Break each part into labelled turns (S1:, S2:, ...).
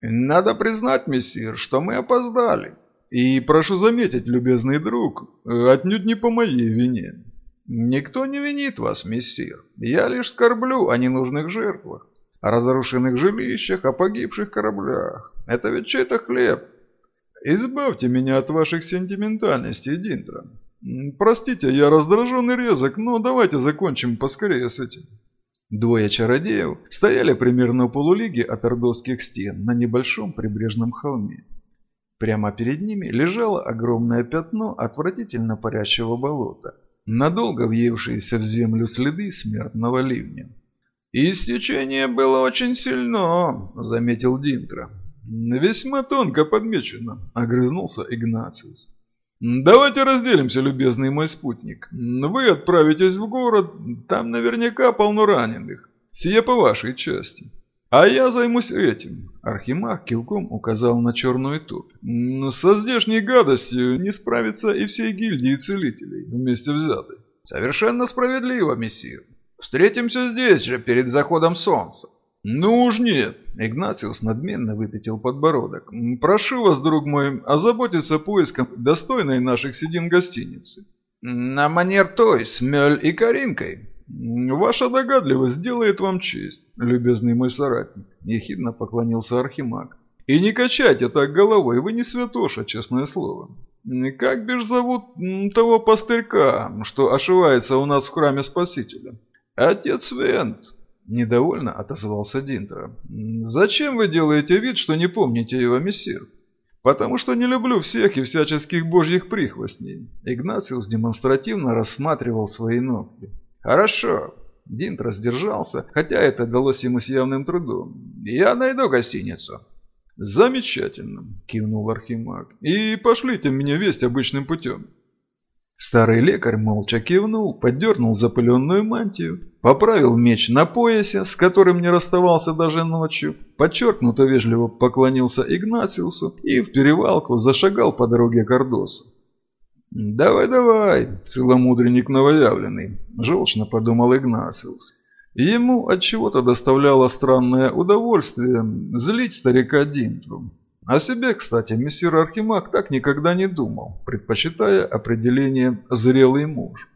S1: Надо признать, мессир, что мы опоздали. И прошу заметить, любезный друг, отнюдь не по моей вине. Никто не винит вас, мессир. Я лишь скорблю о ненужных жертвах, о разрушенных жилищах, о погибших кораблях. Это ведь чей-то хлеб. Избавьте меня от ваших сентиментальностей, Динтра. Простите, я раздражен и резок, но давайте закончим поскорее с этим. Двое чародеев стояли примерно у полулиги от ордовских стен на небольшом прибрежном холме. Прямо перед ними лежало огромное пятно отвратительно парящего болота, надолго въевшиеся в землю следы смертного ливня. «Истечение было очень сильно», — заметил Динтра. «Весьма тонко подмечено», — огрызнулся Игнациус. «Давайте разделимся, любезный мой спутник. Вы отправитесь в город, там наверняка полно раненых. Сие по вашей части. А я займусь этим». Архимаг кивком указал на черную топь. «Со здешней гадостью не справится и всей гильдии целителей, вместе взятой». «Совершенно справедливо, мессир. Встретимся здесь же, перед заходом солнца». «Ну уж нет!» – Игнациус надменно выпятил подбородок. «Прошу вас, друг мой, озаботиться поиском достойной наших седин гостиницы». «На манер той, с Мёль и Каринкой». «Ваша догадливость делает вам честь, любезный мой соратник», – ехидно поклонился Архимаг. «И не качайте так головой, вы не святоша, честное слово. Как бишь зовут того пастырька, что ошивается у нас в храме Спасителя?» «Отец Вент», Недовольно отозвался Динтро. «Зачем вы делаете вид, что не помните его, мессир?» «Потому что не люблю всех и всяческих божьих прихвостней». Игнациус демонстративно рассматривал свои ногти. «Хорошо». Динтро сдержался, хотя это далось ему с явным трудом. «Я найду гостиницу». «Замечательно», – кивнул Архимаг. «И пошлите мне весть обычным путем». Старый лекарь молча кивнул, поддернул запыленную мантию, поправил меч на поясе, с которым не расставался даже ночью, подчеркнуто вежливо поклонился Игнациусу и в перевалку зашагал по дороге к Ордосу. «Давай-давай, целомудренник новоявленный», – желчно подумал Игнациус. Ему от чего то доставляло странное удовольствие злить старика Динтру. О себе, кстати, мессир Архимаг так никогда не думал, предпочитая определение «зрелый муж».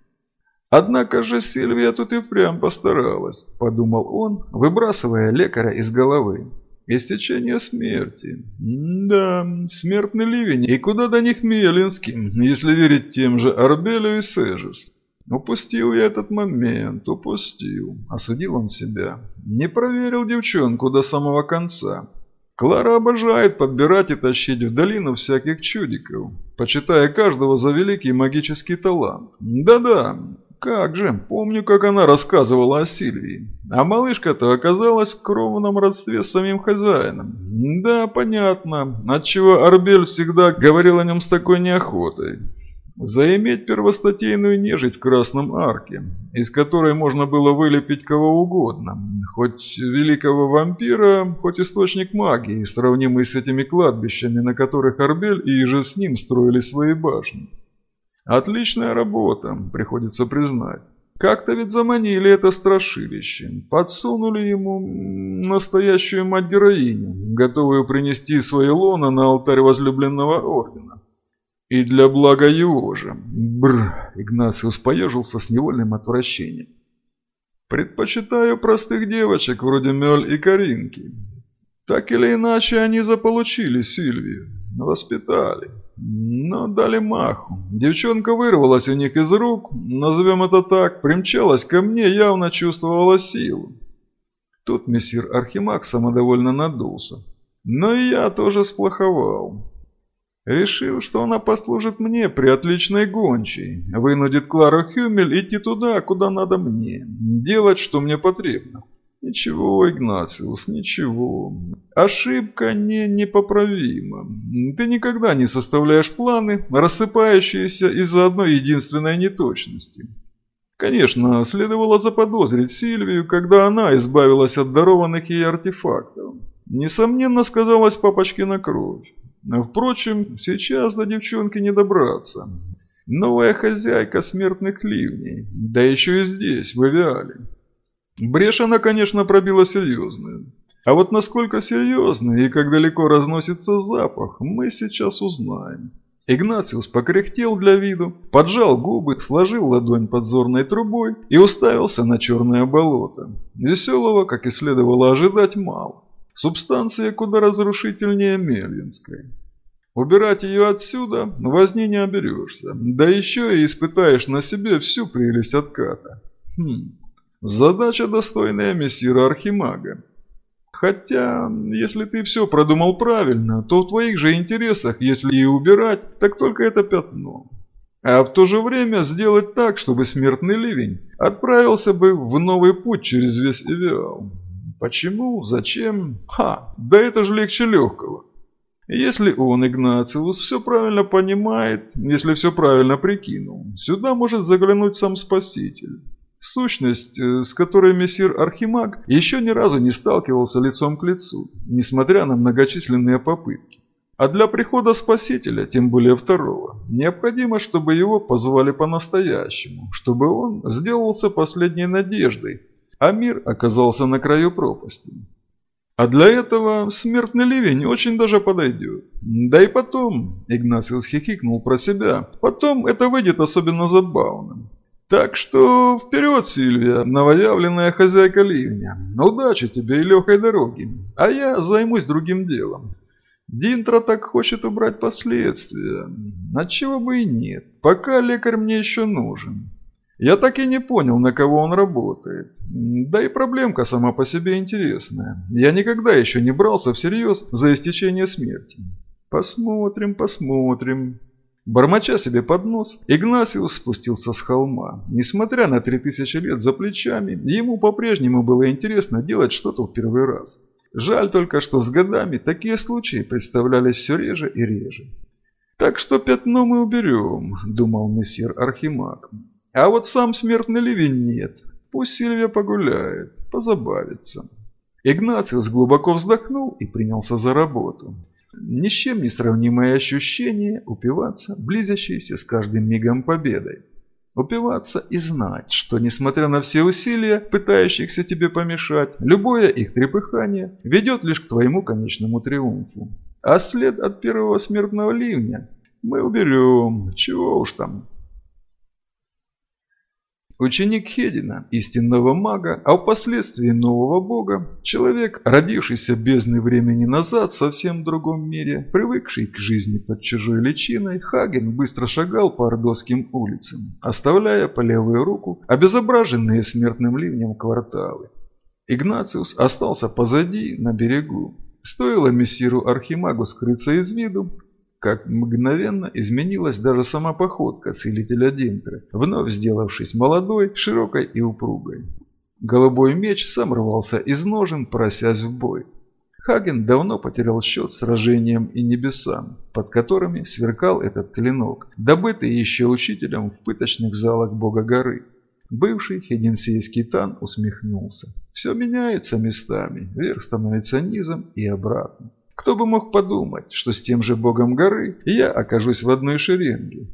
S1: Однако же Сильвия тут и впрямь постаралась, подумал он, выбрасывая лекаря из головы. Истечение смерти. да, смертный ливень. И куда до них Мелинским, если верить тем же Арбелю и Сежис? Упустил я этот момент, упустил. Осудил он себя. Не проверил девчонку до самого конца. Клара обожает подбирать и тащить в долину всяких чудиков, почитая каждого за великий магический талант. Да-да, как же, помню, как она рассказывала о Сильвии. А малышка-то оказалась в кровном родстве с самим хозяином. Да, понятно, отчего Арбель всегда говорил о нем с такой неохотой. Заиметь первостатейную нежить в Красном Арке, из которой можно было вылепить кого угодно, хоть великого вампира, хоть источник магии, сравнимый с этими кладбищами, на которых Арбель и же с ним строили свои башни. Отличная работа, приходится признать. Как-то ведь заманили это страшилище, подсунули ему настоящую мать-героиню, готовую принести свои лона на алтарь возлюбленного ордена. И для блага его же. Бр. Игнациус поежился с невольным отвращением. Предпочитаю простых девочек вроде Мёль и Каринки. Так или иначе они заполучили Сильвию, воспитали, но дали маху. Девчонка вырвалась у них из рук, назовем это так, примчалась ко мне, явно чувствовала силу. Тут мессир Архимаг самодовольно надулся. Но и я тоже сплоховал. Решил, что она послужит мне при отличной гончей, вынудит Клару Хюмель идти туда, куда надо мне, делать, что мне потребно. Ничего, Игнациус, ничего. Ошибка не непоправима. Ты никогда не составляешь планы, рассыпающиеся из-за одной единственной неточности. Конечно, следовало заподозрить Сильвию, когда она избавилась от дарованных ей артефактов. Несомненно, сказалась папочкина кровь. Впрочем, сейчас до девчонки не добраться. Новая хозяйка смертных ливней, да еще и здесь, в Авиале. Брешь она, конечно, пробила серьезную. А вот насколько серьезный и как далеко разносится запах, мы сейчас узнаем. Игнациус покряхтел для виду, поджал губы, сложил ладонь подзорной трубой и уставился на черное болото. Веселого, как и следовало ожидать, мало. Субстанция куда разрушительнее Мельвинской. Убирать ее отсюда возни не оберешься, да еще и испытаешь на себе всю прелесть отката. Хм, задача достойная мессира Архимага. Хотя, если ты все продумал правильно, то в твоих же интересах, если и убирать, так только это пятно. А в то же время сделать так, чтобы смертный ливень отправился бы в новый путь через весь Эвиал. Почему? Зачем? Ха, да это же легче легкого. Если он, Игнациус, все правильно понимает, если все правильно прикинул, сюда может заглянуть сам Спаситель. Сущность, э, с которой мессир Архимаг еще ни разу не сталкивался лицом к лицу, несмотря на многочисленные попытки. А для прихода Спасителя, тем более второго, необходимо, чтобы его позвали по-настоящему, чтобы он сделался последней надеждой, а мир оказался на краю пропасти. А для этого смертный ливень очень даже подойдет. Да и потом, Игнациус хихикнул про себя, потом это выйдет особенно забавным. Так что вперед, Сильвия, новоявленная хозяйка ливня. Удачи тебе и легкой дороги. А я займусь другим делом. Динтра так хочет убрать последствия. Отчего бы и нет. Пока лекарь мне еще нужен. Я так и не понял, на кого он работает. Да и проблемка сама по себе интересная. Я никогда еще не брался всерьез за истечение смерти. Посмотрим, посмотрим. Бормоча себе под нос, Игнасиус спустился с холма. Несмотря на три тысячи лет за плечами, ему по-прежнему было интересно делать что-то в первый раз. Жаль только, что с годами такие случаи представлялись все реже и реже. «Так что пятно мы уберем», – думал мессир Архимаг. «А вот сам смертный ливень нет. Пусть Сильвия погуляет, позабавится». Игнациус глубоко вздохнул и принялся за работу. Ни с чем не сравнимое ощущение упиваться, близящейся с каждым мигом победой. Упиваться и знать, что, несмотря на все усилия, пытающихся тебе помешать, любое их трепыхание ведет лишь к твоему конечному триумфу. А след от первого смертного ливня мы уберем, чего уж там, Ученик Хедина, истинного мага, а впоследствии нового бога, человек, родившийся бездны времени назад в совсем другом мире, привыкший к жизни под чужой личиной, Хаген быстро шагал по ордосским улицам, оставляя по левую руку обезображенные смертным ливнем кварталы. Игнациус остался позади, на берегу. Стоило мессиру Архимагу скрыться из виду, как мгновенно изменилась даже сама походка целителя Динтры, вновь сделавшись молодой, широкой и упругой. Голубой меч сам рвался из ножен, просясь в бой. Хаген давно потерял счет сражениям и небесам, под которыми сверкал этот клинок, добытый еще учителем в пыточных залах бога горы. Бывший хеденсейский тан усмехнулся. Все меняется местами, верх становится низом и обратно. Кто бы мог подумать, что с тем же богом горы я окажусь в одной шеренге.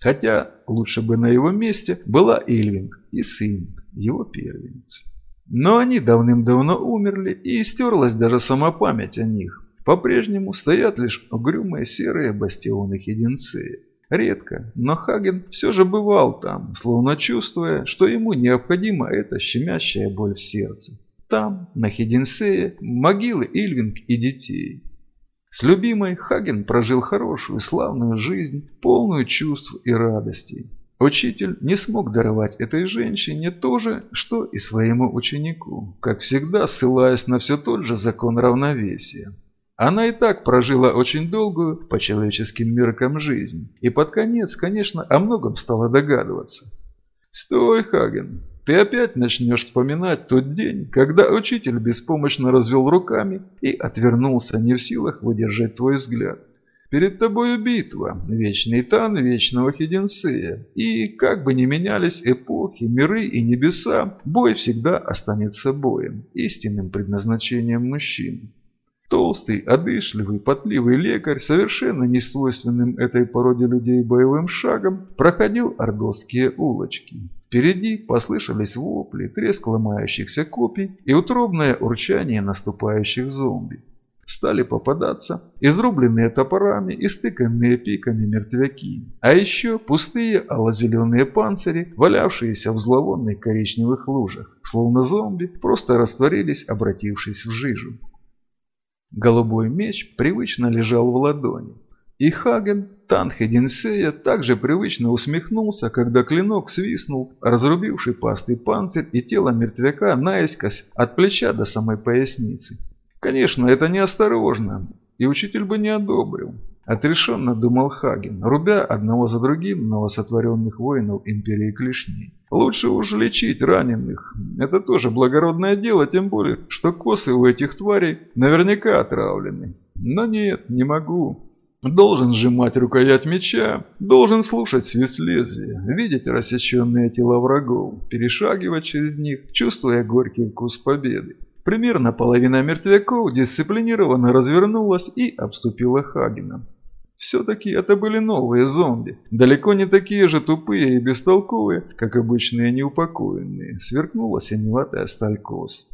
S1: Хотя лучше бы на его месте была Ильвинг и сын, его первенец. Но они давным-давно умерли, и стерлась даже сама память о них. По-прежнему стоят лишь угрюмые серые бастионы Хеденцея. Редко, но Хаген все же бывал там, словно чувствуя, что ему необходима эта щемящая боль в сердце. Там, на Хединсее, могилы Ильвинг и детей. С любимой Хаген прожил хорошую, славную жизнь, полную чувств и радостей. Учитель не смог даровать этой женщине то же, что и своему ученику, как всегда ссылаясь на все тот же закон равновесия. Она и так прожила очень долгую, по человеческим меркам, жизнь, и под конец, конечно, о многом стала догадываться. «Стой, Хаген, ты опять начнешь вспоминать тот день, когда учитель беспомощно развел руками и отвернулся, не в силах выдержать твой взгляд. Перед тобой битва, вечный тан вечного Хиденсея, и как бы ни менялись эпохи, миры и небеса, бой всегда останется боем, истинным предназначением мужчин. Толстый, одышливый, потливый лекарь, совершенно несвойственным этой породе людей боевым шагом, проходил ордосские улочки. Впереди послышались вопли, треск ломающихся копий и утробное урчание наступающих зомби. Стали попадаться изрубленные топорами и стыканные пиками мертвяки, а еще пустые алло-зеленые панцири, валявшиеся в зловонных коричневых лужах, словно зомби, просто растворились, обратившись в жижу. Голубой меч привычно лежал в ладони. И Хаген, Танхединсея, также привычно усмехнулся, когда клинок свистнул, разрубивший пастый панцирь и тело мертвяка наискось от плеча до самой поясницы. Конечно, это неосторожно, и учитель бы не одобрил. Отрешенно думал Хаген, рубя одного за другим новосотворенных воинов Империи Клешней. Лучше уж лечить раненых. Это тоже благородное дело, тем более, что косы у этих тварей наверняка отравлены. Но нет, не могу. Должен сжимать рукоять меча, должен слушать свист лезвия, видеть рассеченные тела врагов, перешагивать через них, чувствуя горький вкус победы. Примерно половина мертвяков дисциплинированно развернулась и обступила Хагена. Все-таки это были новые зомби, далеко не такие же тупые и бестолковые, как обычные неупокоенные, сверкнула синеватая сталь кос.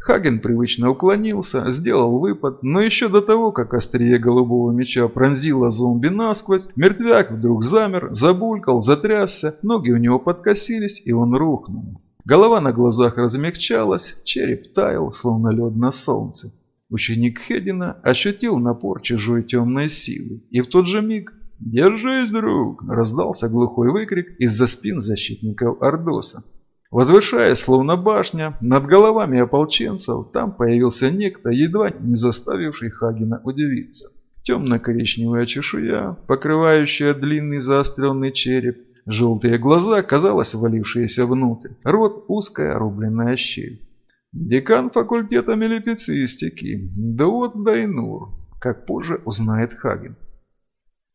S1: Хаген привычно уклонился, сделал выпад, но еще до того, как острие голубого меча пронзило зомби насквозь, мертвяк вдруг замер, забулькал, затрясся, ноги у него подкосились, и он рухнул. Голова на глазах размягчалась, череп таял, словно лед на солнце. Ученик Хедина ощутил напор чужой темной силы, и в тот же миг «Держись, друг!» раздался глухой выкрик из-за спин защитников Ордоса. Возвышаясь, словно башня, над головами ополченцев, там появился некто, едва не заставивший Хагена удивиться. Темно-коричневая чешуя, покрывающая длинный заостренный череп, желтые глаза, казалось, валившиеся внутрь, рот узкая рубленная щель. Декан факультета мелифицистики, Даот Дайнур, как позже узнает Хаген.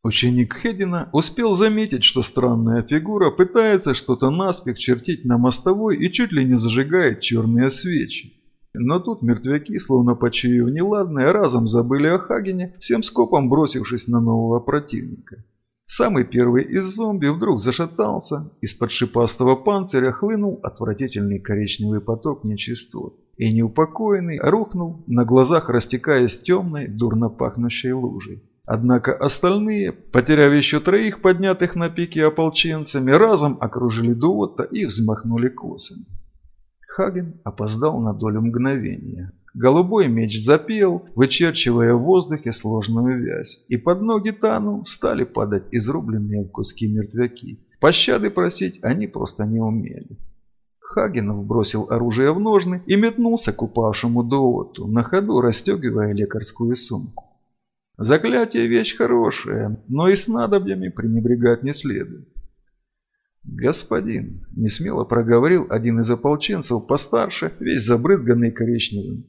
S1: Ученик Хедина успел заметить, что странная фигура пытается что-то наспех чертить на мостовой и чуть ли не зажигает черные свечи. Но тут мертвяки, словно почуяв неладное, разом забыли о Хагене, всем скопом бросившись на нового противника. Самый первый из зомби вдруг зашатался, из-под шипастого панциря хлынул отвратительный коричневый поток нечистот. И неупокоенный рухнул, на глазах растекаясь темной, дурно пахнущей лужей. Однако остальные, потеряв еще троих поднятых на пике ополченцами, разом окружили Дуота и взмахнули косами. Хаген опоздал на долю мгновения. Голубой меч запел, вычерчивая в воздухе сложную вязь, и под ноги Тану стали падать изрубленные в куски мертвяки. Пощады просить они просто не умели. Хагенов бросил оружие в ножны и метнулся к упавшему Дооту, на ходу расстегивая лекарскую сумку. Заклятие вещь хорошая, но и с надобьями пренебрегать не следует. «Господин», — несмело проговорил один из ополченцев постарше, весь забрызганный коричневым,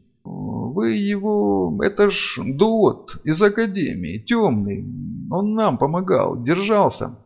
S1: вы его... Это ж Дуот из Академии, темный. Он нам помогал, держался.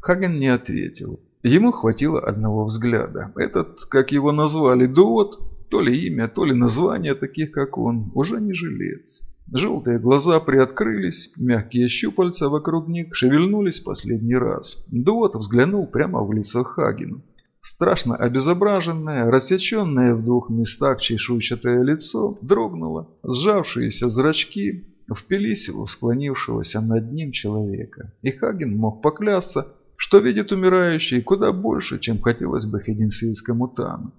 S1: Хаген не ответил. Ему хватило одного взгляда. Этот, как его назвали, Дуот, то ли имя, то ли название таких, как он, уже не жилец. Желтые глаза приоткрылись, мягкие щупальца вокруг них шевельнулись последний раз. Дуот взглянул прямо в лицо Хагену. Страшно обезображенное, рассеченное в двух местах чешуйчатое лицо дрогнуло. Сжавшиеся зрачки впились в склонившегося над ним человека. И Хаген мог поклясться, что видит умирающий куда больше, чем хотелось бы хединсийскому Тану.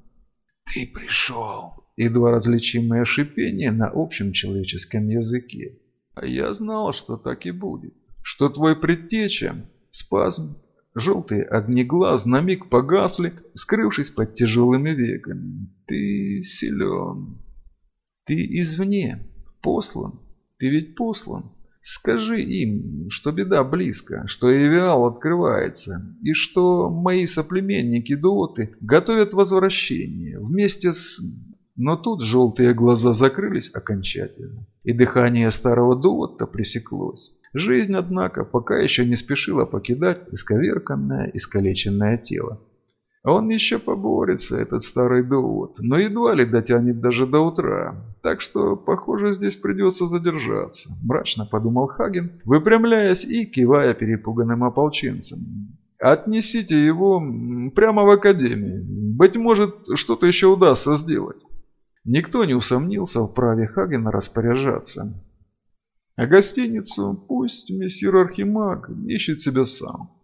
S1: «Ты пришел!» Едва различимое шипение на общем человеческом языке. «А я знал, что так и будет. Что твой предтеча, спазм, Желтые огни глаз на миг погасли, скрывшись под тяжелыми веками. Ты силен. Ты извне. Послан. Ты ведь послан. Скажи им, что беда близко, что Эвиал открывается, и что мои соплеменники-дуоты готовят возвращение вместе с... Но тут желтые глаза закрылись окончательно, и дыхание старого дуота пресеклось. Жизнь, однако, пока еще не спешила покидать исковерканное, искалеченное тело. Он еще поборется, этот старый довод, но едва ли дотянет даже до утра. Так что, похоже, здесь придется задержаться, мрачно подумал Хаген, выпрямляясь и кивая перепуганным ополченцам. Отнесите его прямо в академию. Быть может, что-то еще удастся сделать. Никто не усомнился в праве Хагена распоряжаться. А гостиницу пусть мессир Архимаг ищет себя сам.